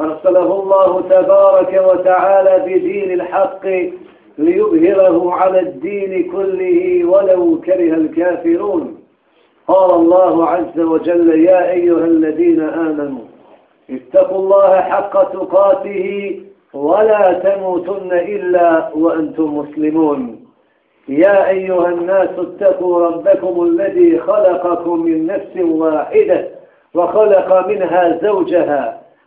أرسله الله تبارك وتعالى بدين الحق ليظهره على الدين كله ولو كره الكافرون. قال الله عز وجل يا أيها الذين آمنوا اتقوا الله حق تقاته ولا تموتن إلا وأنتم مسلمون. يا أيها الناس اتقوا ربكم الذي خلقكم من نفس واحدة وخلق منها زوجها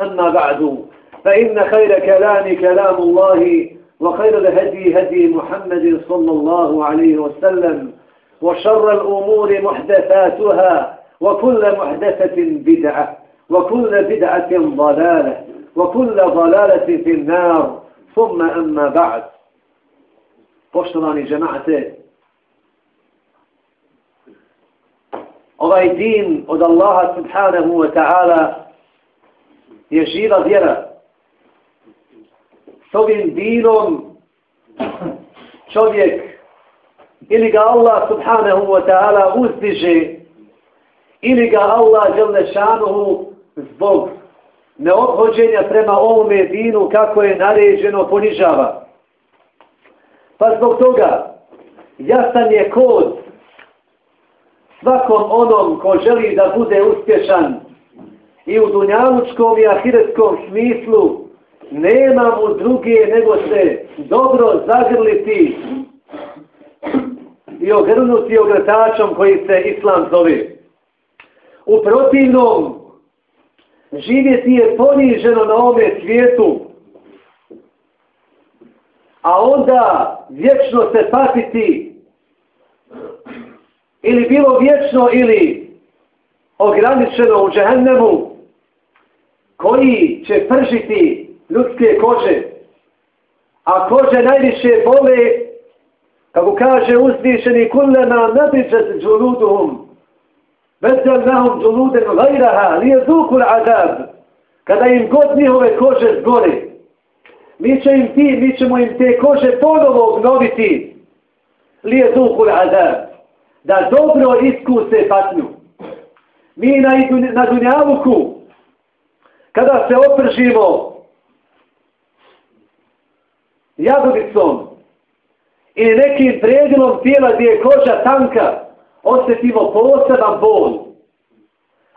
أما بعد فإن خير كلام كلام الله وخير الهدي هدي محمد صلى الله عليه وسلم وشر الأمور محدثاتها وكل محدثة بدعة وكل بدعة ضلالة وكل ضلالة في النار. ثم أما بعد. Poštovani džemate, ovaj din od Allaha subhanahu wa ta'ala je živa vjera. S ovim dinom čovjek ili ga Allah subhanahu wa ta'ala uzdiže ili ga Allah žele šanuhu zbog neobhođenja prema ovome dinu kako je naređeno ponižava. Pa zbog toga jasan je kod svakom onom ko želi da bude uspješan i u dunjalučkom i ahiretskom smislu nema mu druge nego se dobro zagrliti i ogrnuti ogrtačom koji se islam zove. U protivnom, živjeti je poniženo na ome svijetu, a onda vječno se patiti ili bilo vječno ili ograničeno u džehennemu koji će pržiti ljudske kože, a kože najviše bole kako kaže uzvišeni kullama nabidžat džuluduhum bezdel nahum džuluden gajraha lije zukul azab. Kada im god njihove kože zgore mi, će im ti, mi ćemo im te kože ponovo obnoviti lije zukul azab da dobro iskuse patnju. Mi na, na dunjavuku kada se opržimo jagodicom ili nekim predilom tijela gdje je koža tanka, osjetimo poseban bol.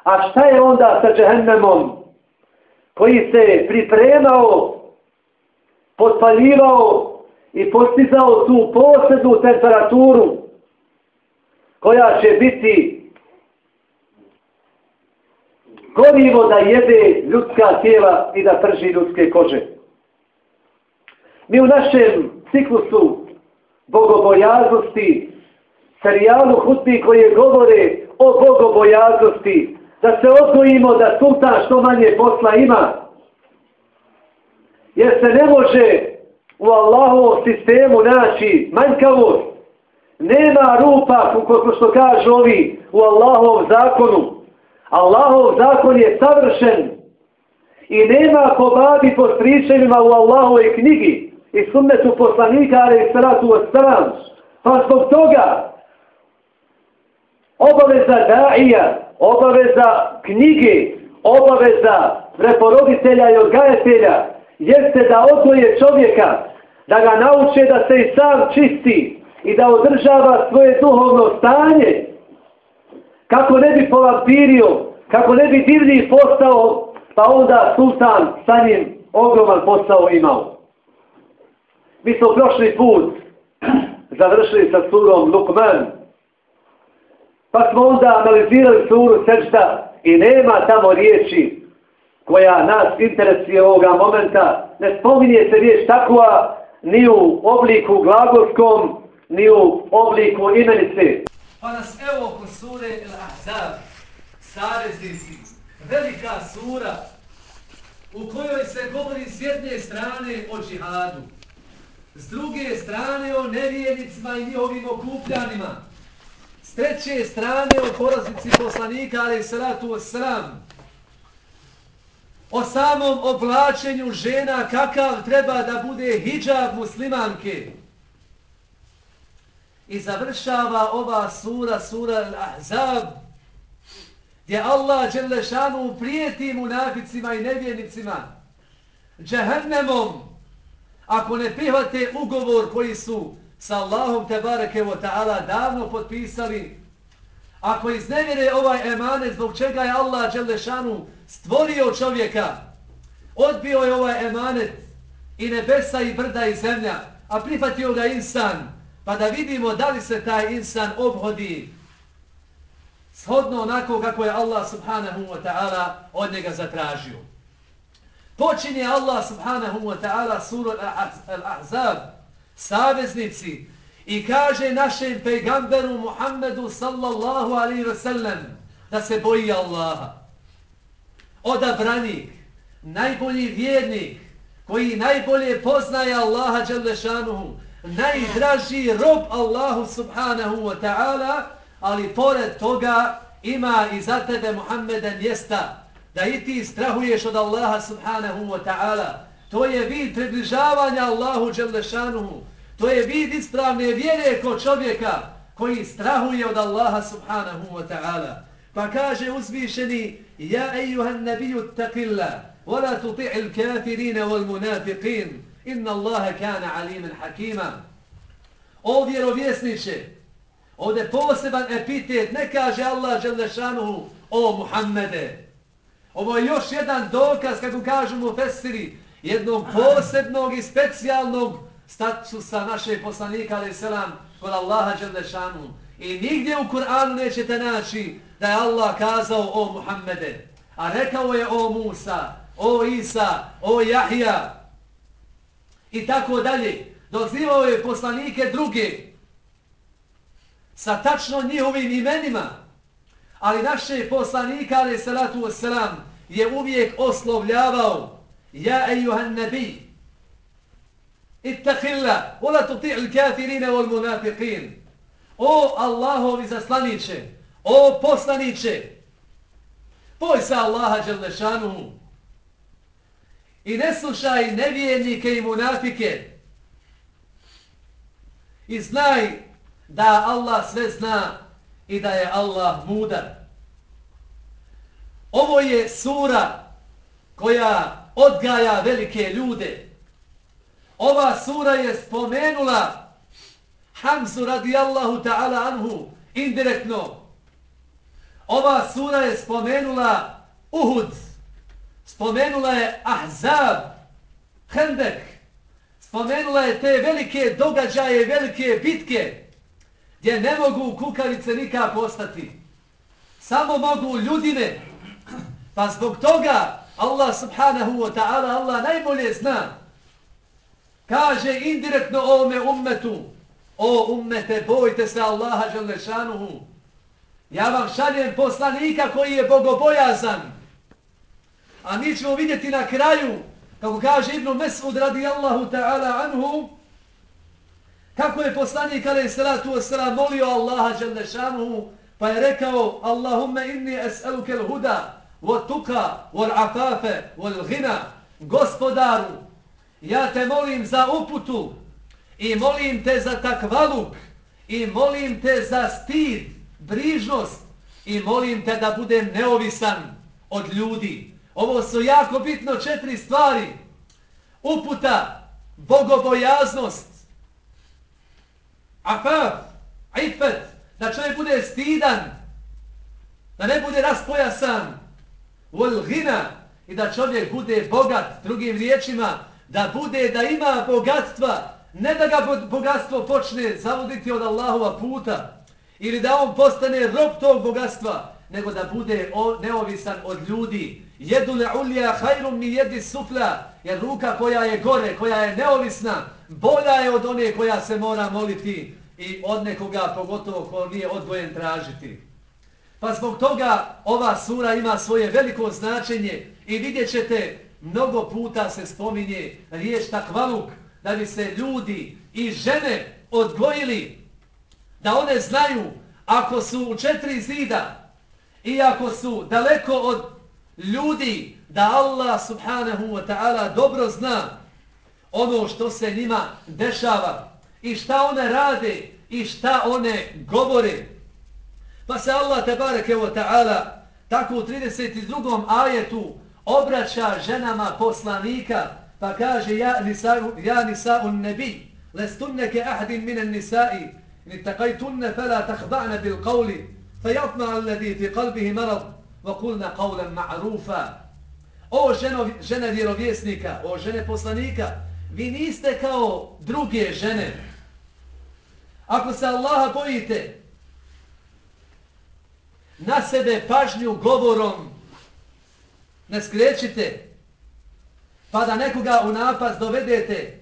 A šta je onda sa džehennemom koji se pripremao, potpaljivao i postizao tu posebnu temperaturu koja će biti gorivo da jede ljudska tijela i da trži ljudske kože. Mi u našem ciklusu bogobojaznosti, serijalu hutbi koje govore o bogobojaznosti, da se odgojimo da sultan što manje posla ima. Jer se ne može u Allahovom sistemu naći manjkavost. Nema rupa, kako što kažu ovi, u Allahovom zakonu. Allahov zakon je savršen i nema ko babi po stričevima u Allahove knjigi i sunnetu poslanika, ali i salatu wasalam. Pa zbog toga obaveza daija, obaveza knjige, obaveza preporoditelja i odgajatelja jeste da odgoje čovjeka, da ga nauče da se i sam čisti i da održava svoje duhovno stanje kako ne bi polampirio, kako ne bi divni postao, pa onda sultan sa njim ogroman postao imao. Mi smo prošli put završili sa surom Lukman. Pa smo onda analizirali suru Sežda i nema tamo riječi koja nas interesuje ovoga momenta. Ne spominje se riječ takva ni u obliku glagolskom, ni u obliku imenice. Pa nas evo oko sure Al-Ahzab, saveznici, velika sura u kojoj se govori s jedne strane o džihadu, s druge strane o nevijenicima i njihovim okupljanima, s treće strane o poraznici poslanika, ali salatu sram, o samom oblačenju žena, kakav treba da bude hijab muslimanke. I završava ova sura, sura Al-Ahzab, gdje Allah Đelešanu prijeti munaficima i nevjernicima, džehennemom, ako ne prihvate ugovor koji su sa Allahom Tebareke wa ta'ala davno potpisali, ako iznevjere ovaj emanet zbog čega je Allah Đelešanu stvorio čovjeka, odbio je ovaj emanet i nebesa i brda i zemlja, a prihvatio ga insan, pa da vidimo da li se taj insan obhodi shodno onako kako je Allah subhanahu wa ta'ala od njega zatražio. Počinje Allah subhanahu wa ta'ala suru al-Ahzab, saveznici, i kaže našem pejgamberu Muhammedu sallallahu alaihi wa sallam da se boji Allaha. Odabranik, najbolji vjernik, koji najbolje poznaje Allaha Đalešanuhu, najdraži rob Allahu subhanahu wa ta'ala, ali pored toga ima i za tebe Muhammeden mjesta da i ti strahuješ od Allaha subhanahu wa ta'ala. To je vid približavanja Allahu Đalešanuhu. To je vid ispravne vjere kod čovjeka koji strahuje od Allaha subhanahu wa ta'ala. Pa kaže uzvišeni Ja ejuhan nabiju taqilla wala tuti'il الكافرين wal munafiqin inna Allaha kana aliman hakima. O vjerovjesniče, ovdje poseban epitet, ne kaže Allah Đalešanuhu o Muhammede. Ovo je još jedan dokaz, kako kažu mu Fesiri, jednog posebnog i specijalnog statusa naše poslanika, ali selam, kod Allaha Đalešanu. I nigdje u Kur'anu nećete naći da je Allah kazao o Muhammede. A rekao je o Musa, o Isa, o Jahija. I tako dalje. Dozivao je poslanike druge sa tačno njihovim imenima. Ali naše poslanika, ali salatu wasalam, je uvijek oslovljavao Ja ejuhan nebij, ittaqilla wala tuti'il kafirin wal munafiqin o Allahovi zaslaniće, o poslaniće, boj se Allaha dželle i ne slušaj nevjernike i munafike i znaj da Allah sve zna i da je Allah mudar ovo je sura koja odgaja velike ljude ova sura je spomenula Hamzu radijallahu ta'ala anhu indirektno. Ova sura je spomenula Uhud. Spomenula je Ahzab, Hendek. Spomenula je te velike događaje, velike bitke gdje ne mogu kukavice nikako ostati. Samo mogu ljudine. Pa zbog toga Allah subhanahu wa ta'ala Allah najbolje zna kaže indirektno ovome ummetu, o ummete, bojte se Allaha želešanuhu. Ja vam šaljem poslanika koji je bogobojazan. A mi ćemo vidjeti na kraju, kako kaže Ibnu Mesud radijallahu ta'ala anhu, kako je poslanik alaih salatu wasalam molio Allaha Đalešanuhu, pa je rekao, Allahumme inni es'aluke l'huda, wa tuka, wa l'afafe, wa l'ghina, gospodaru, ja te molim za uputu i molim te za takvaluk i molim te za stid, brižnost i molim te da budem neovisan od ljudi. Ovo su jako bitno četiri stvari. Uputa, bogobojaznost, afaf, ifet, da čovjek bude stidan, da ne bude raspojasan, volgina i da čovjek bude bogat, drugim riječima, da bude, da ima bogatstva, ne da ga bogatstvo počne zavoditi od Allahova puta ili da on postane rob tog bogatstva, nego da bude neovisan od ljudi. Jedu le ulija hajrum mi jedi sufla, jer ruka koja je gore, koja je neovisna, bolja je od one koja se mora moliti i od nekoga, pogotovo ko nije odvojen tražiti. Pa zbog toga ova sura ima svoje veliko značenje i vidjet ćete, mnogo puta se spominje riječ takvaluk, da bi se ljudi i žene odgojili, da one znaju ako su u četiri zida iako su daleko od ljudi, da Allah subhanahu wa ta'ala dobro zna ono što se njima dešava i šta one rade i šta one govore. Pa se Allah tabareke wa ta'ala tako u 32. ajetu obraća ženama poslanika pa kaže ja nisa'u ja nisa'u nebi lestunneke ahdin minen nisa'i ni takajtunne fela takhda'ne bil qavli fajatma alladhi fi qalbihi marad wa kulna qavlen ma'rufa o ženo, žene vjerovjesnika o žene poslanika vi niste kao druge žene. Ako se Allaha bojite na sebe pažnju govorom ne skrećite pa da nekoga u napast dovedete.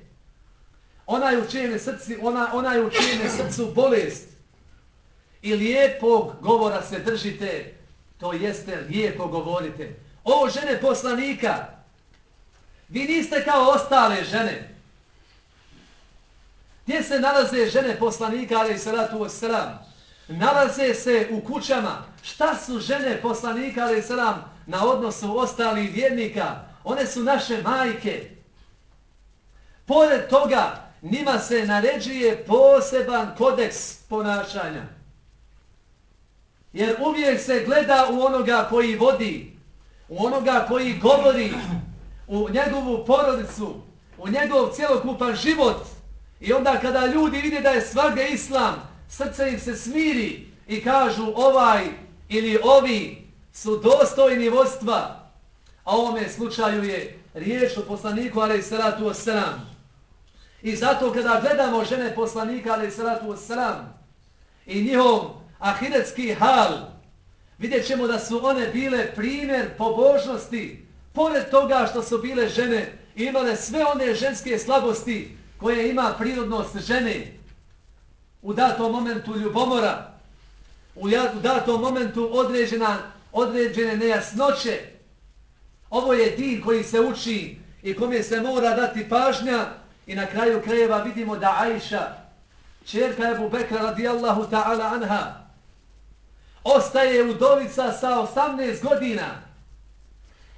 Onaj u čijem srcu ona, onaj u čijem srcu bolest i lijepog govora se držite to jeste lijepo govorite. O žene poslanika vi niste kao ostale žene. Gdje se nalaze žene poslanika ali i salatu wasalam nalaze se u kućama. Šta su žene poslanika ali i salam na odnosu ostalih vjernika? One su naše majke. Pored toga, njima se naređuje poseban kodeks ponašanja. Jer uvijek se gleda u onoga koji vodi, u onoga koji govori, u njegovu porodicu, u njegov cjelokupan život. I onda kada ljudi vide da je svagde islam, srce im se smiri i kažu ovaj ili ovi su dostojni vodstva, a ovome slučaju je riječ o poslaniku alaih salatu wasalam. I zato kada gledamo žene poslanika alaih salatu wasalam i njihov ahiretski hal, vidjet ćemo da su one bile primjer pobožnosti, pored toga što su bile žene, imale sve one ženske slabosti koje ima prirodnost žene, u datom momentu ljubomora, u datom momentu određena, određene nejasnoće, Ovo je din koji se uči i kome se mora dati pažnja i na kraju krajeva vidimo da Ajša, čerka Ebu Bekra radijallahu ta'ala anha, ostaje udovica sa 18 godina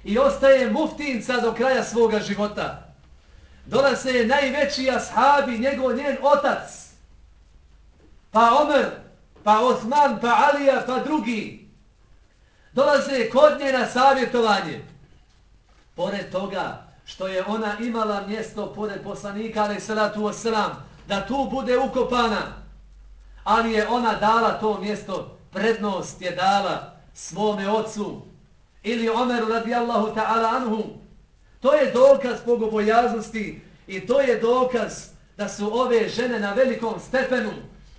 i ostaje muftinca do kraja svoga života. Dolaze je najveći ashabi, njegov njen otac, pa Omer, pa Osman, pa Alija, pa drugi. Dolaze kod nje na savjetovanje. Pored toga što je ona imala mjesto pored poslanika, ali salatu wasalam, da tu bude ukopana, ali je ona dala to mjesto, prednost je dala svome ocu ili Omeru radijallahu ta'ala anhu. To je dokaz bogobojaznosti i to je dokaz da su ove žene na velikom stepenu.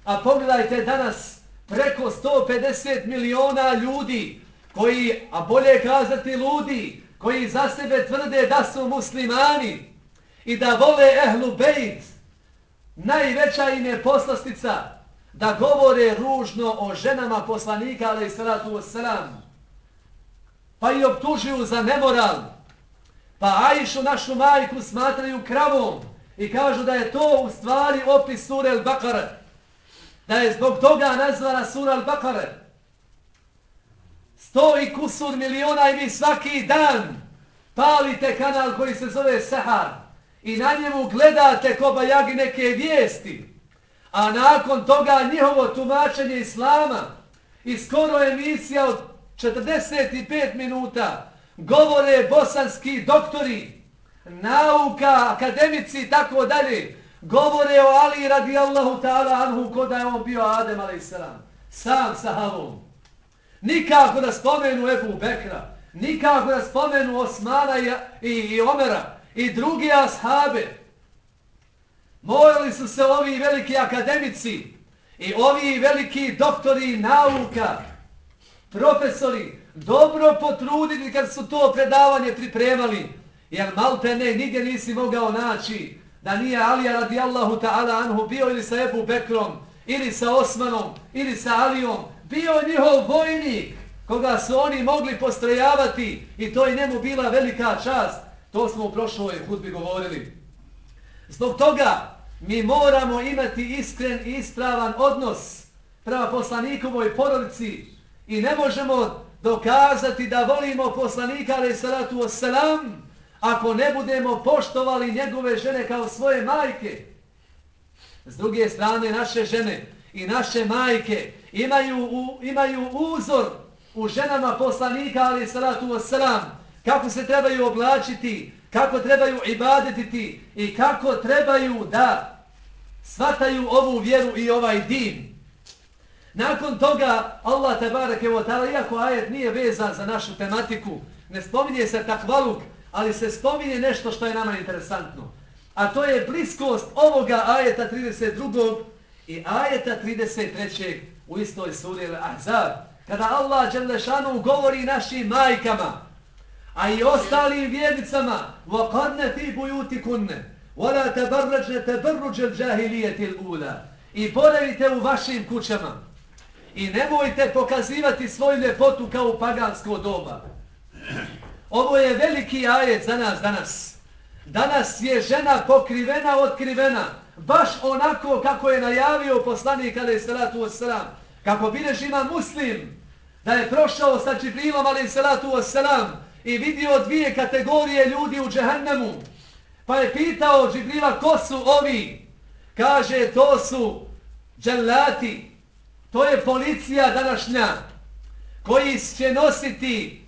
A pogledajte danas preko 150 miliona ljudi koji, a bolje kazati ludi, koji za sebe tvrde da su muslimani i da vole ehlu bejt, najveća im je poslastica da govore ružno o ženama poslanika, ali i salatu wasalam, pa i optužuju za nemoral, pa Ajšu, našu majku, smatraju kravom i kažu da je to u stvari opis sura al-Baqara, da je zbog toga nazvana sura al-Baqara, sto i kusur miliona i vi svaki dan palite kanal koji se zove Sahar i na njemu gledate ko bajagi neke vijesti, a nakon toga njihovo tumačenje Islama i skoro emisija od 45 minuta govore bosanski doktori, nauka, akademici i tako dalje, govore o Ali radijallahu ta'ala anhu ko da je on bio Adem a.s. Sam sa Havom. Nikako da spomenu Ebu Bekra, nikako da spomenu Osmana i, i, i Omera i drugi ashabe. Morali su se ovi veliki akademici i ovi veliki doktori nauka, profesori, dobro potrudili kad su to predavanje pripremali. Jer malte ne, nigdje nisi mogao naći da nije Alija radijallahu ta'ala anhu bio ili sa Ebu Bekrom, ili sa Osmanom, ili sa Alijom. Bio njihov vojnik koga su oni mogli postrojavati i to je njemu bila velika čast. To smo u prošloj hudbi govorili. Zbog toga mi moramo imati iskren i ispravan odnos prema poslanikovoj porodici i ne možemo dokazati da volimo poslanika ali salatu wasalam ako ne budemo poštovali njegove žene kao svoje majke. S druge strane naše žene i naše majke imaju, u, imaju uzor u ženama poslanika ali salatu wasalam kako se trebaju oblačiti, kako trebaju ibadetiti i kako trebaju da svataju ovu vjeru i ovaj din. Nakon toga Allah tabarake wa ta'ala, iako ajet nije vezan za našu tematiku, ne spominje se takvaluk, ali se spominje nešto što je nama interesantno. A to je bliskost ovoga ajeta 32. i ajeta 33. u istoj suri Al-Ahzab. Kada Allah Đelešanu govori našim majkama, a i ostalim vjernicama, وَقَرْنَ فِي بُيُوتِكُنَّ وَلَا تَبَرَّجْنَ تَبَرُّجَ الْجَاهِلِيَةِ الْأُولَى I boravite u vašim kućama. I nemojte pokazivati svoju ljepotu kao u pagansko doba. Ovo je veliki ajet za nas danas. Danas je žena pokrivena, otkrivena. Baš onako kako je najavio poslanik alaih salatu wasalam. Kako bileš ima muslim da je prošao sa Džibrilom alaih salatu wasalam i vidio dvije kategorije ljudi u džehennemu. Pa je pitao Džibrila ko su ovi? Kaže to su dželati. To je policija današnja koji će nositi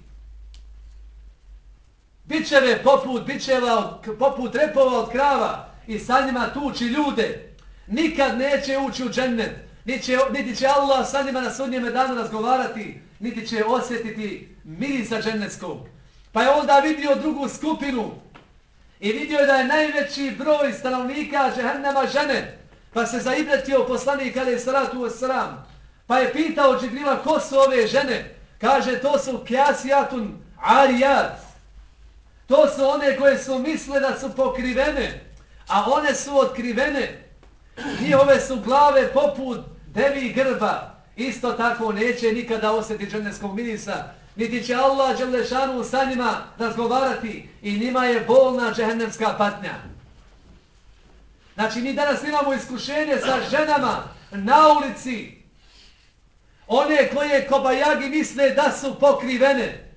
bičeve poput bičeva, poput repova od krava i sa njima tuči ljude. Nikad neće ući u džennet. Niti će, niti će Allah sa njima na sudnjeme danu razgovarati, niti će osjetiti mirisa džennetskog. Pa je onda vidio drugu skupinu i vidio je da je najveći broj stanovnika žehennema žene. Pa se zaibretio poslanik ali salatu wasalam. Pa je pitao Džibrila ko su ove žene. Kaže to su kjasijatun arijat. To su one koje su misle da su pokrivene. A one su otkrivene. Njihove su glave poput devi grba. Isto tako neće nikada osjeti dženevskog mirisa niti će Allah Đelešanu sa njima razgovarati i njima je bolna džehennemska patnja. Znači, mi danas imamo iskušenje sa ženama na ulici, one koje kobajagi misle da su pokrivene.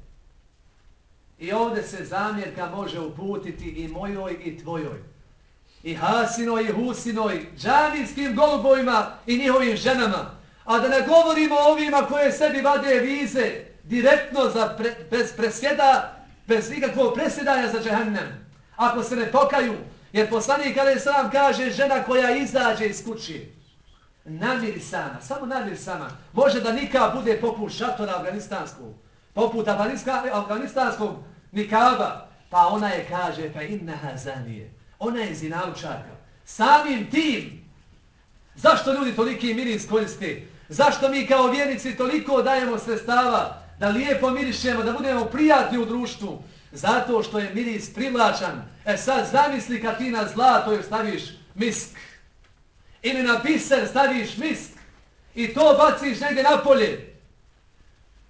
I ovdje se zamjerka može uputiti i mojoj i tvojoj. I Hasinoj i Husinoj, džanijskim golubovima i njihovim ženama. A da ne govorimo o ovima koje sebi vade vize, direktno za pre, bez presjeda, bez nikakvog presjedanja za džehennem. Ako se ne pokaju, jer poslanik kada sam kaže žena koja izađe iz kući, namirisana, samo namirisana, može da nikad bude poput šatora afganistanskog, poput afganistanskog nikaba, pa ona je kaže, pa inna hazanije, ona je zinalučarka. Samim tim, zašto ljudi toliki miris koriste? Zašto mi kao vjernici toliko dajemo sredstava da lijepo mirišemo, da budemo prijatni u društvu, zato što je miris privlačan. E sad zamisli kad ti na zlato staviš misk, ili na biser staviš misk, i to baciš negdje napolje,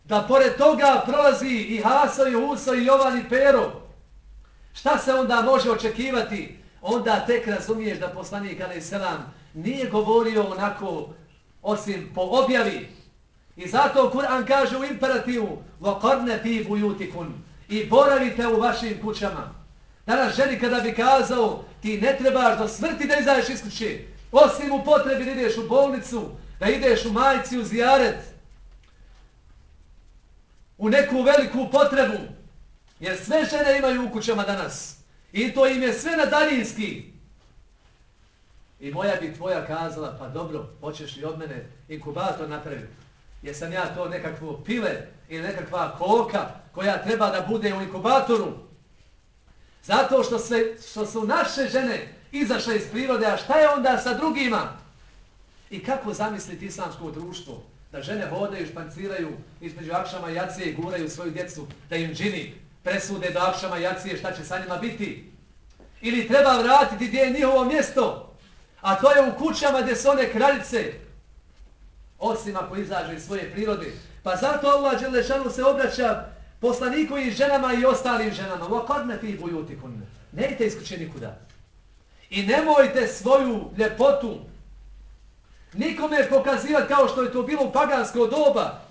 da pored toga prolazi i Haso, i Huso, i Jovan, i Pero. Šta se onda može očekivati? Onda tek razumiješ da poslanik Ali Selam nije govorio onako osim po objavi, I zato Kur'an kaže u imperativu وَقَرْنَ فِي بُيُوتِكُنْ I boravite u vašim kućama. Danas ženi kada bi kazao ti ne trebaš do smrti da izađeš iz kuće. Osim u potrebi da ideš u bolnicu, da ideš u majici u zijaret. U neku veliku potrebu. Jer sve žene imaju u kućama danas. I to im je sve na daljinski. I moja bi tvoja kazala, pa dobro, hoćeš li od mene inkubator napraviti? Jesam ja to nekakvo pile ili nekakva koka koja treba da bude u inkubatoru? Zato što, sve, što su naše žene izašle iz prirode, a šta je onda sa drugima? I kako zamisliti islamsko društvo? Da žene hodaju, španciraju između akšama i jacije i guraju svoju djecu, da im džini presude do akšama i jacije šta će sa njima biti? Ili treba vratiti gdje je njihovo mjesto? A to je u kućama gdje su one kraljice Osim ako izađu iz svoje prirode. Pa zato Allah Đelešanu se obraća poslaniku i ženama i ostalim ženama. وَقَدْنَ فِي بُيُوتِكُنَّ Ne idete iz kuće nikuda. I nemojte svoju ljepotu nikome pokazivati kao što je to bilo u pagansko doba.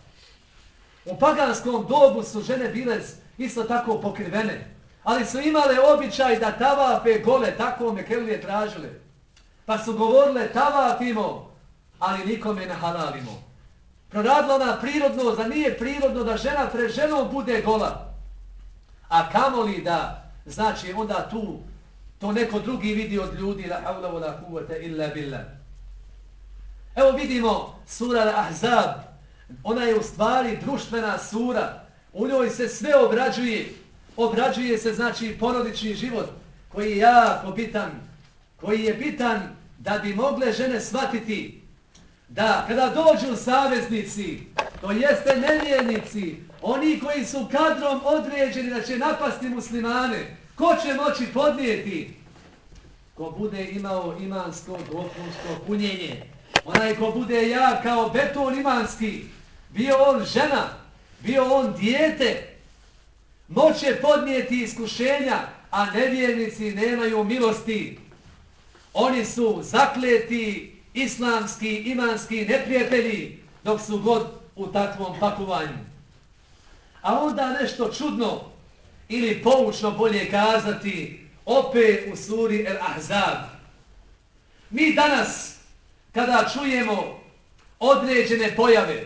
U paganskom dobu su žene bile isto tako pokrivene. Ali su imale običaj da tavape gole, tako me kelije tražile. Pa su govorile tavapimo, ali nikome ne halalimo. Proradila ona prirodno, da nije prirodno da žena pre ženom bude gola. A kamoli da, znači onda tu, to neko drugi vidi od ljudi, la haula wa la kuvvete illa billah. Evo vidimo sura Al-Ahzab, ona je u stvari društvena sura, u njoj se sve obrađuje, obrađuje se znači porodični život koji je jako bitan, koji je bitan da bi mogle žene shvatiti da kada dođu saveznici, to jeste nevjernici, oni koji su kadrom određeni da će napasti muslimane, ko će moći podnijeti? Ko bude imao imansko dopunsko punjenje. Onaj ko bude ja kao beton imanski, bio on žena, bio on dijete, moće podnijeti iskušenja, a nevjernici nemaju milosti. Oni su zakleti, islamski, imanski neprijatelji, dok su god u takvom pakovanju. A onda nešto čudno, ili poučno bolje kazati, opet u suri El Ahzab. Mi danas, kada čujemo određene pojave,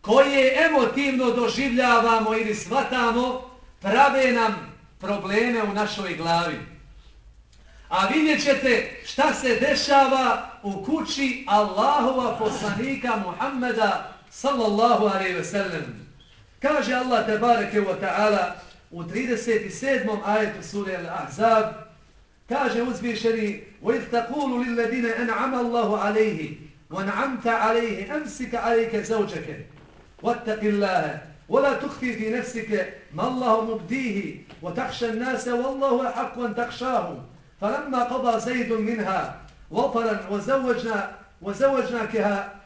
koje emotivno doživljavamo ili shvatamo, prave nam probleme u našoj glavi. A vidjet ćete šta se dešava u kući Allahova poslanika Muhammeda sallallahu alaihi ve sellem. Kaže Allah tebareke wa ta'ala u 37. ajetu sura Al-Ahzab, kaže uzvišeni وَإِذْ تَقُولُ لِلَّذِينَ أَنْعَمَ اللَّهُ عَلَيْهِ وَنْعَمْتَ عَلَيْهِ أَمْسِكَ عَلَيْكَ زَوْجَكَ وَاتَّقِ اللَّهَ وَلَا تُخْفِي فِي نَفْسِكَ مَا اللَّهُ مُبْدِيهِ وَتَخْشَ النَّاسَ وَاللَّهُ أَحَقُّ أَنْ تَخْشَاهُ فلما قضى زيد منها وطرا وزوجنا وزوجناكها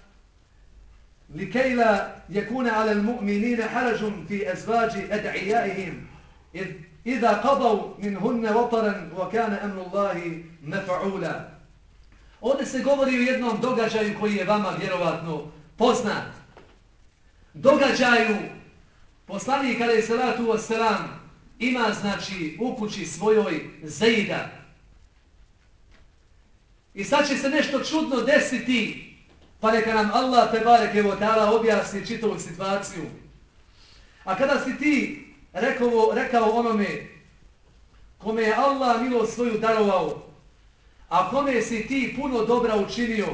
لكي لا يكون على المؤمنين حرج في أزواج أدعيائهم إذا قضوا منهن وطرا وكان أمر الله مفعولا Ovdje se govori o jednom događaju koji je vama vjerovatno poznat. Događaju poslanik kada je salatu wasalam ima znači u kući svojoj Zejda, I sad će se nešto čudno desiti, pa neka nam Allah te barek evo ta'ala objasni čitavu situaciju. A kada si ti rekao, rekao onome kome je Allah milo svoju darovao, a kome si ti puno dobra učinio,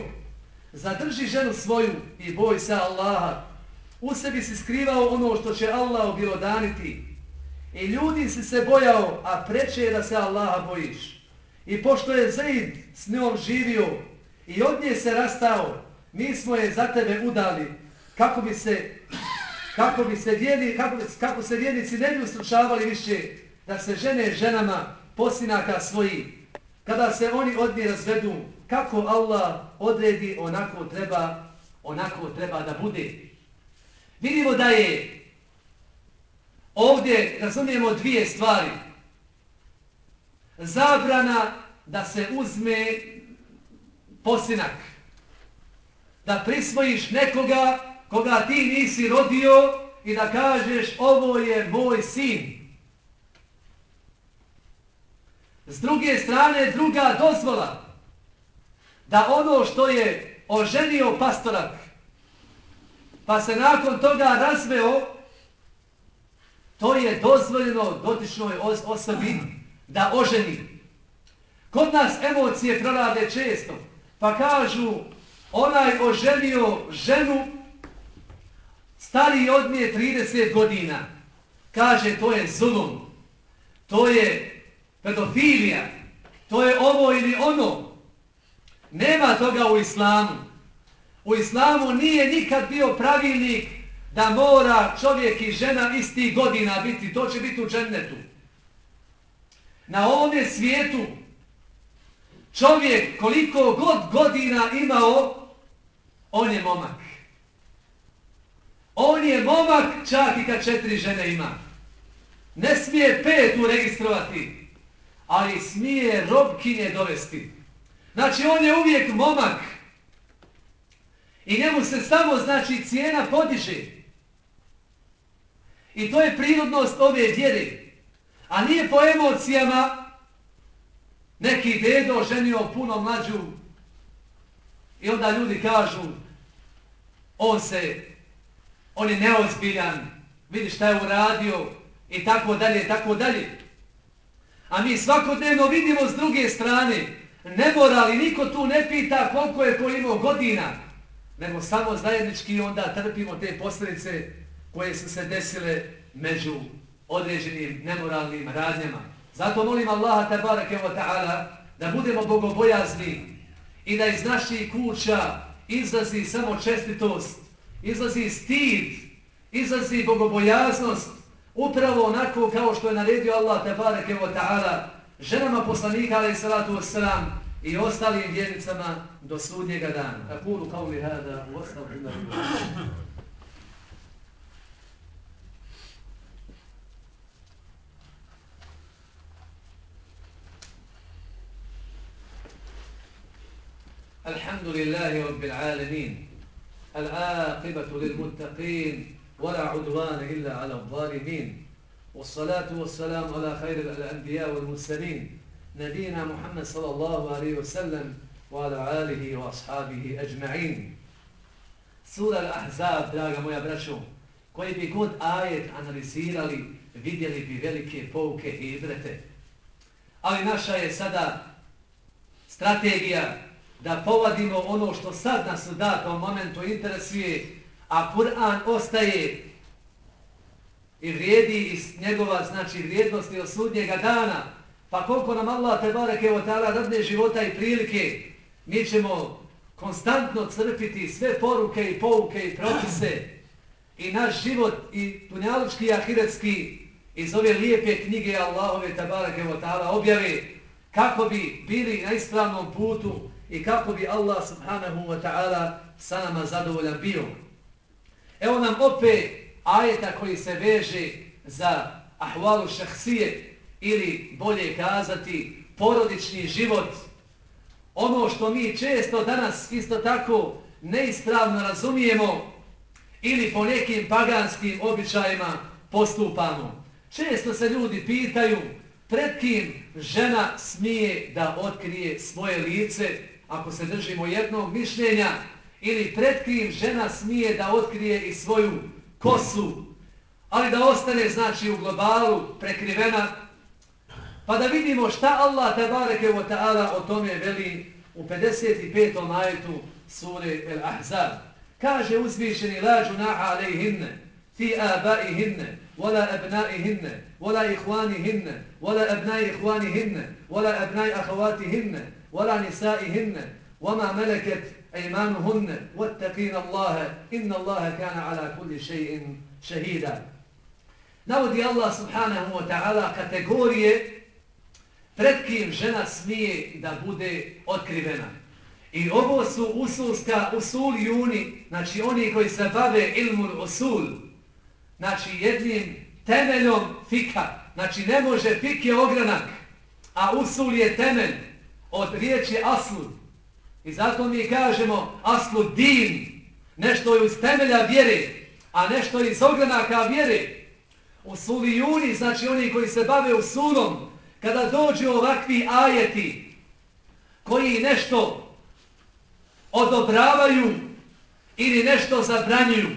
zadrži ženu svoju i boj se Allaha. U sebi si skrivao ono što će Allah obilodaniti. I ljudi si se bojao, a preče je da se Allaha bojiš. I pošto je Zaid s njom živio i od nje se rastao, mi smo je za tebe udali kako bi se kako bi se vjeni, kako, kako se vjernici ne bi uslučavali više da se žene ženama posinaka svoji. Kada se oni od nje razvedu, kako Allah odredi, onako treba, onako treba da bude. Vidimo da je ovdje, razumijemo dvije stvari zabrana da se uzme posinak. Da prisvojiš nekoga koga ti nisi rodio i da kažeš ovo je moj sin. S druge strane druga dozvola da ono što je oženio pastorak pa se nakon toga razveo to je dozvoljeno dotičnoj osobi da oženi. Kod nas emocije prorade često, pa kažu onaj oženio ženu stariji od nje 30 godina. Kaže to je zulum, to je pedofilija. to je ovo ili ono. Nema toga u islamu. U islamu nije nikad bio pravilnik da mora čovjek i žena isti godina biti. To će biti u džennetu. Na ovome svijetu čovjek koliko god godina imao, on je momak. On je momak čak i kad četiri žene ima. Ne smije pet uregistrovati, ali smije robkinje dovesti. Znači on je uvijek momak. I njemu se samo znači cijena podiže. I to je prirodnost ove vjere. A nije po emocijama. Neki dedo ženio puno mlađu. I onda ljudi kažu on se, on je neozbiljan, vidi šta je uradio i tako dalje, tako dalje. A mi svakodnevno vidimo s druge strane, ne mora li niko tu ne pita koliko je ko imao godina, nego samo zajednički onda trpimo te posljedice koje su se desile među određenim nemoralnim radnjama. Zato molim Allaha tabarake wa ta'ala da budemo bogobojazni i da iz naših kuća izlazi samo čestitost, izlazi stid, izlazi bogobojaznost, upravo onako kao što je naredio Allah tabarake wa ta'ala ženama poslanika alaih salatu wassalam i ostalim vjernicama do sudnjega dana. Akulu kao mi hada, u ostavu الحمد لله رب العالمين العاقبة للمتقين ولا عدوان إلا على الظالمين والصلاة والسلام على خير الأنبياء والمرسلين نبينا محمد صلى الله عليه وسلم وعلى آله وأصحابه أجمعين سورة الأحزاب دراغة مويا برشو koji bi god ajet analizirali, vidjeli bi velike pouke i ibrete. Ali naša je sada strategija da povadimo ono što sad nas u datom momentu interesuje, a Kur'an ostaje i vrijedi iz njegova znači vrijednosti od sudnjega dana, pa koliko nam Allah te bareke o ta'ala radne života i prilike, mi ćemo konstantno crpiti sve poruke i pouke i propise i naš život i tunjalučki i ahiretski iz ove lijepe knjige Allahove tabarake wa ta'ala objave kako bi bili na ispravnom putu i kako bi Allah subhanahu wa ta'ala sa nama zadovoljan bio. Evo nam opet ajeta koji se veže za ahvalu šahsije ili bolje kazati porodični život. Ono što mi često danas isto tako neispravno razumijemo ili po nekim paganskim običajima postupamo. Često se ljudi pitaju pred kim žena smije da otkrije svoje lice ako se držimo jednog mišljenja, ili pred kim žena smije da otkrije i svoju kosu, ali da ostane, znači, u globalu prekrivena, pa da vidimo šta Allah tabareke wa ta'ala o tome veli u 55. majetu sure El Ahzab. Kaže uzvišeni la junaha alejhinne, fi abaihinne, wala abnaihinne, wala ihwanihinne, wala abnai ihwanihinne, wala abnai ahawatihinne, ولا نسائهن وما ملكت أيمانهن واتقين الله إن الله كان على كل شيء شهيدا Navodi Allah subhanahu wa ta'ala kategorije pred kim žena smije da bude otkrivena. I ovo su usulska usul juni, znači oni koji se bave ilmul usul, znači jednim temeljom fika, znači ne može fik je ogranak, a usul je temelj, od riječi aslud. I zato mi kažemo aslu din, nešto je uz temelja vjere, a nešto je iz ogranaka vjere. U suvijuni, znači oni koji se bave usulom, kada dođu ovakvi ajeti koji nešto odobravaju ili nešto zabranjuju.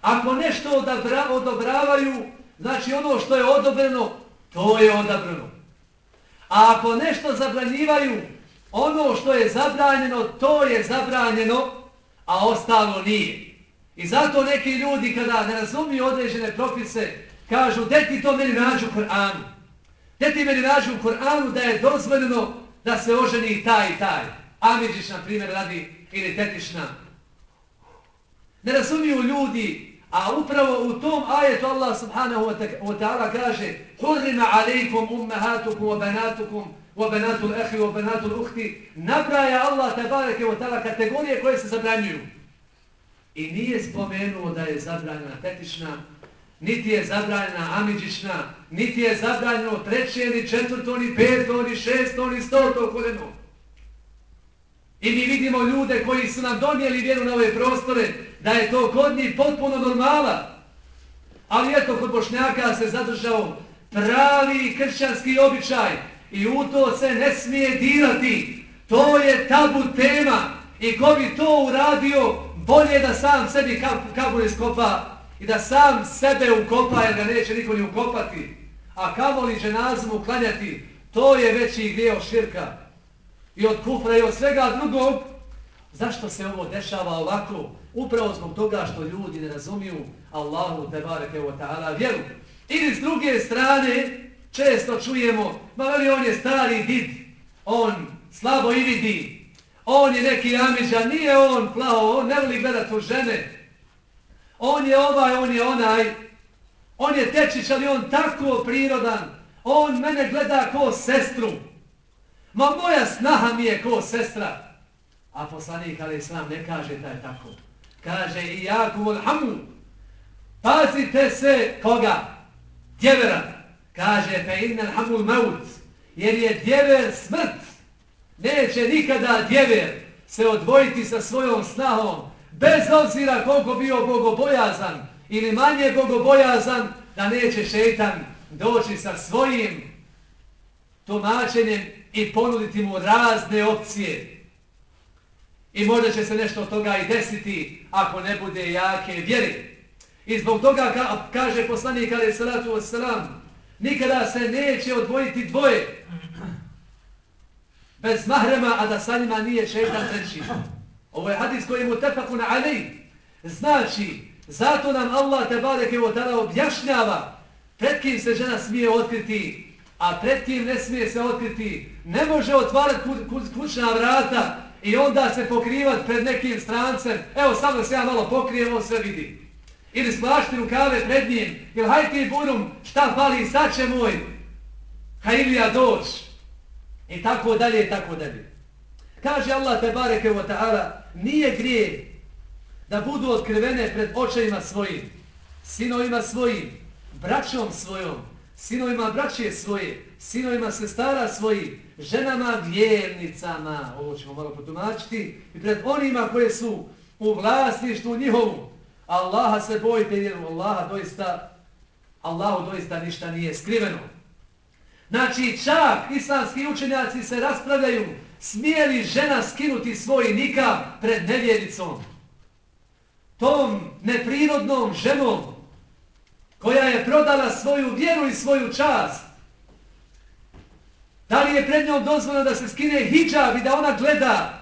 Ako nešto odobravaju, znači ono što je odobreno, to je odabrano. A ako nešto zabranjivaju, ono što je zabranjeno, to je zabranjeno, a ostalo nije. I zato neki ljudi kada ne razumiju određene propise, kažu, gdje ti to meni nađu Koranu? Gdje ti meni nađu u Koranu da je dozvoljeno da se oženi taj i taj? Amidžiš, na primjer, radi ili tetišna. Ne razumiju ljudi, a upravo u tom ajetu Allah subhanahu wa ta'ala kaže Hurrima alaikum ummahatukum wa banatukum wa banatul ehi wa banatul uhti nabraja Allah tabareke wa ta'ala kategorije koje se zabranjuju. I nije spomenuo da je zabranjena tetična, niti je zabranjena amidžična, niti je zabranjeno treće, ni četvrto, ni peto, ni šesto, ni stoto koljeno. I mi vidimo ljude koji su nam donijeli vjeru na ove prostore, da je to kod njih potpuno normala. Ali eto, kod Bošnjaka se zadržao pravi kršćanski običaj i u to se ne smije dirati. To je tabu tema i ko bi to uradio, bolje da sam sebi kabur iskopa i da sam sebe ukopa jer ga neće niko ni ukopati. A kamo li ženazmu uklanjati, to je veći grijeo širka. I od kufra i od svega drugog, zašto se ovo dešava ovako? Upravo zbog toga što ljudi ne razumiju Allahu tebareke wa ta'ala vjeru. Ili s druge strane, često čujemo, ma veli on je stari did, on slabo i vidi, on je neki amiđa, nije on plao, on ne voli gledat u žene, on je ovaj, on je onaj, on je tečić, ali on tako prirodan, on mene gleda ko sestru, ma moja snaha mi je ko sestra, a poslanik ali islam ne kaže da je tako kaže i jaku volhamu, pazite se koga? Djevera. Kaže fe innal hamul maut, jer je djever smrt. Neće nikada djever se odvojiti sa svojom snahom, bez obzira koliko bio bogobojazan ili manje bogobojazan, da neće šetan doći sa svojim tumačenjem i ponuditi mu razne opcije. I možda će se nešto od toga i desiti ako ne bude jake vjere. I zbog toga ka, kaže poslanik alaih salatu wasalam, nikada se neće odvojiti dvoje bez mahrema, a da sa njima nije šeitan treći. Ovo je hadis koji mu tefaku na. Znači, zato nam Allah te bareke o tada objašnjava pred kim se žena smije otkriti, a pred kim ne smije se otkriti. Ne može otvarati kućna vrata i onda se pokrivat pred nekim strancem, evo samo da se ja malo pokrijem, on sve vidi. Ili splašti rukave pred njim, ili haj ti burum, šta fali, sad će moj, hajlija doć. I tako dalje, i tako dalje. Kaže Allah te bareke wa ta'ala, nije grije da budu otkrivene pred očajima svojim, sinovima svojim, braćom svojom, sinovima braće svoje, sinovima sestara svojih, ženama vjernicama, ovo ćemo malo protumačiti, i pred onima koje su u vlasništvu njihovu. Allaha se bojite jer Allaha doista, Allahu doista ništa nije skriveno. Znači čak islamski učenjaci se raspravljaju, smije li žena skinuti svoj nikam pred nevjericom? Tom neprirodnom ženom koja je prodala svoju vjeru i svoju čast. Da li je pred njom dozvoljeno da se skine hijab i da ona gleda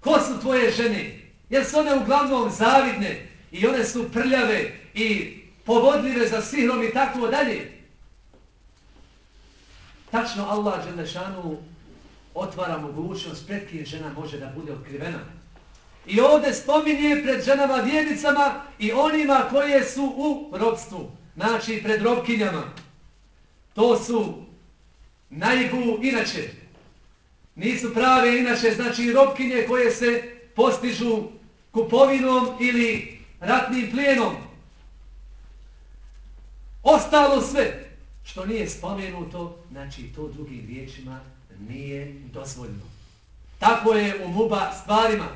ko su tvoje žene? Jer su one uglavnom zavidne i one su prljave i povodljive za sihrom i tako dalje. Tačno Allah Đelešanu otvara mogućnost pred kim žena može da bude otkrivena. I ovdje spominje pred ženama vjernicama i onima koje su u robstvu. Znači pred robkinjama. To su najgu inače. Nisu prave inače, znači robkinje koje se postižu kupovinom ili ratnim plijenom. Ostalo sve što nije spomenuto, znači to drugim riječima nije dozvoljno. Tako je u muba stvarima.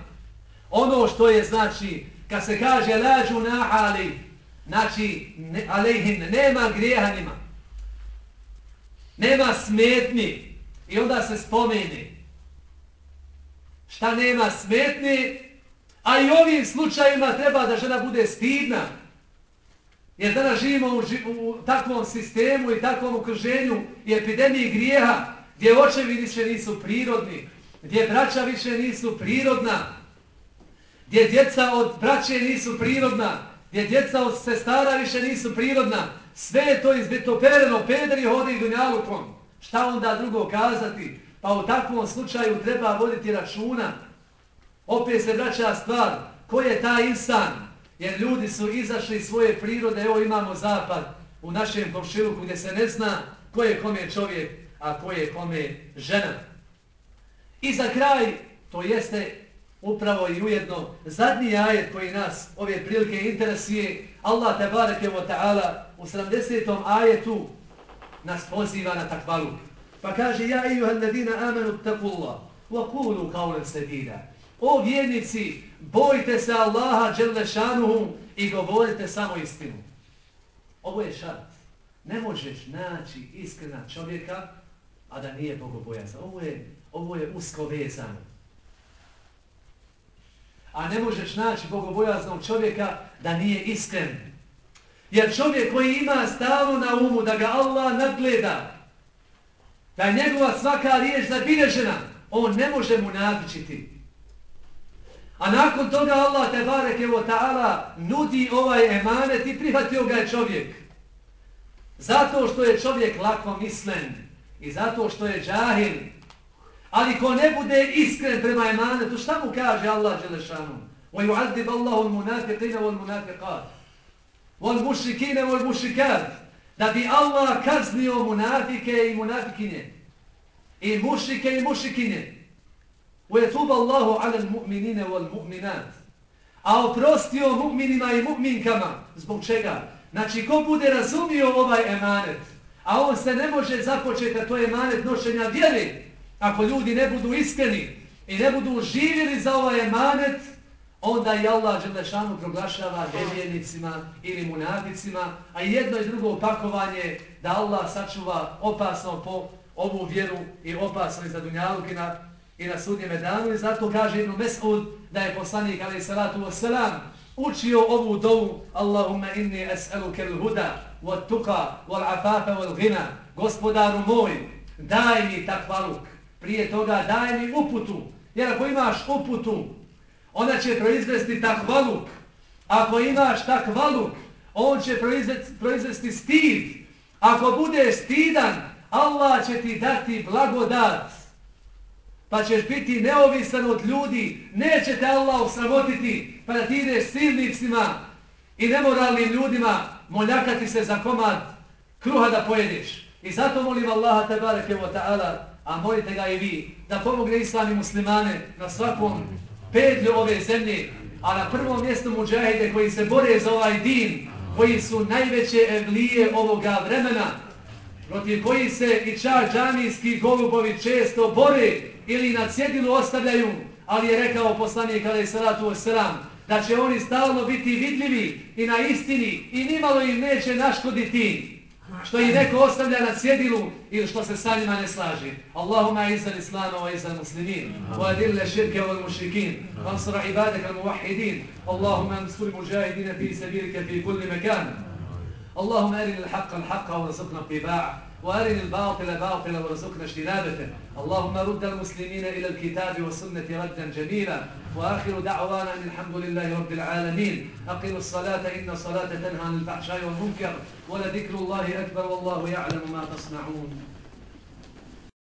Ono što je, znači, kad se kaže lađu na ali, znači, ne, alejhin, nema grijehanima. Nema smetni. I onda se spomeni. Šta nema smetni? A i ovim slučajima treba da žena bude stidna. Jer danas živimo u, u takvom sistemu i takvom okruženju i epidemiji grijeha gdje očevi više nisu prirodni, gdje braća više nisu prirodna, gdje djeca od braće nisu prirodna, gdje djeca od sestara više nisu prirodna, sve je to izbitopereno, pederi hode i dunjalukom. Šta onda drugo kazati? Pa u takvom slučaju treba voditi računa. Opet se vraća stvar, ko je taj insan? Jer ljudi su izašli svoje prirode, evo imamo zapad u našem komšiluku gdje se ne zna ko je kome čovjek, a ko je kome žena. I za kraj, to jeste upravo i ujedno zadnji ajet koji nas ove prilike interesuje, Allah te bareke wa ta'ala u 70. ajetu nas poziva na takvalu. Pa kaže, ja i juhalladina amanu takullah, wa kulu kaulen sedida. O vjernici, bojte se Allaha dželešanuhu i govorite samo istinu. Ovo je šart. Ne možeš naći iskrena čovjeka, a da nije bogobojazan. Ovo je, ovo je usko vezano. A ne možeš naći bogobojaznog čovjeka da nije iskren. Jer čovjek koji ima stalno na umu da ga Allah nadgleda, da je njegova svaka riječ zabilježena, on ne može mu nadičiti. A nakon toga Allah te barek evo ta'ala nudi ovaj emanet i prihvatio ga je čovjek. Zato što je čovjek lako mislen i zato što je džahil. Ali ko ne bude iskren prema emanetu, šta mu kaže Allah Đelešanu? وَيُعَذِّبَ اللَّهُ الْمُنَافِقِينَ وَالْمُنَافِقَاتِ وَالْمُشْرِكِينَ وَالْمُشْرِكَاتِ Da bi Allah kaznio munafike i munafikinje. I mušike i mušikinje. وَيَتُوبَ اللَّهُ عَلَى الْمُؤْمِنِينَ وَالْمُؤْمِنَاتِ A oprostio mu'minima i mu'minkama. Zbog čega? Znači, ko bude razumio ovaj emanet, a on se ne može započeti, a to je emanet nošenja vjeri, ako ljudi ne budu iskreni i ne budu živjeli za ovaj emanet, onda i Allah Đelešanu proglašava nevjernicima ili munaficima, a jedno i drugo opakovanje da Allah sačuva opasno po ovu vjeru i opasno i za dunjaluk i na i na sudnjem danu. I zato kaže Ibn Mes'ud da je poslanik alaih salatu wasalam učio ovu dovu Allahumma inni es'aluke l-huda wa tuqa, wal-afafa wal-gina gospodaru moj daj mi takvaluk prije toga daj mi uputu. Jer ako imaš uputu ona će proizvesti takvaluk ako imaš takvaluk on će proizvesti stid. Ako bude stidan Allah će ti dati blagodat. Pa ćeš biti neovisan od ljudi, neće te Allah osramotiti. Pa da ti ideš silnicima i nemoralnim ljudima moljakati se za komad kruha da pojedeš. I zato molim Allaha tabareke wa ta'ala, a molite ga i vi, da pomogne islami muslimane na svakom pedlju ove zemlje, a na prvom mjestu muđahide koji se bore za ovaj din, koji su najveće evlije ovoga vremena, protiv koji se i čar džanijski golubovi često bore, ili na cjedilu ostavljaju, ali je rekao poslanik kada je salatu osram, da će oni stalno biti vidljivi i na istini i nimalo im neće naškoditi što ih neko ostavlja na sjedilu ili što se sa njima ne slaži. Allahuma izan islama wa izan muslimin, wa adille širke wa mušrikin, Vansura ansura ibadaka muvahidin. Allahuma ansuri muđahidine fi sabirke fi kulli mekan. Allahuma erin il-haqqa il-haqqa wa razukna qiba'a. وارن الباطل باطلا ورزقنا اجتنابته. اللهم رد المسلمين إلى الكتاب والسنة ردا جميلا. وآخر دعوانا أن الحمد لله رب العالمين. أقم الصلاة إن الصلاة تنهى عن الفحشاء والمنكر. ولذكر الله أكبر والله يعلم ما تصنعون.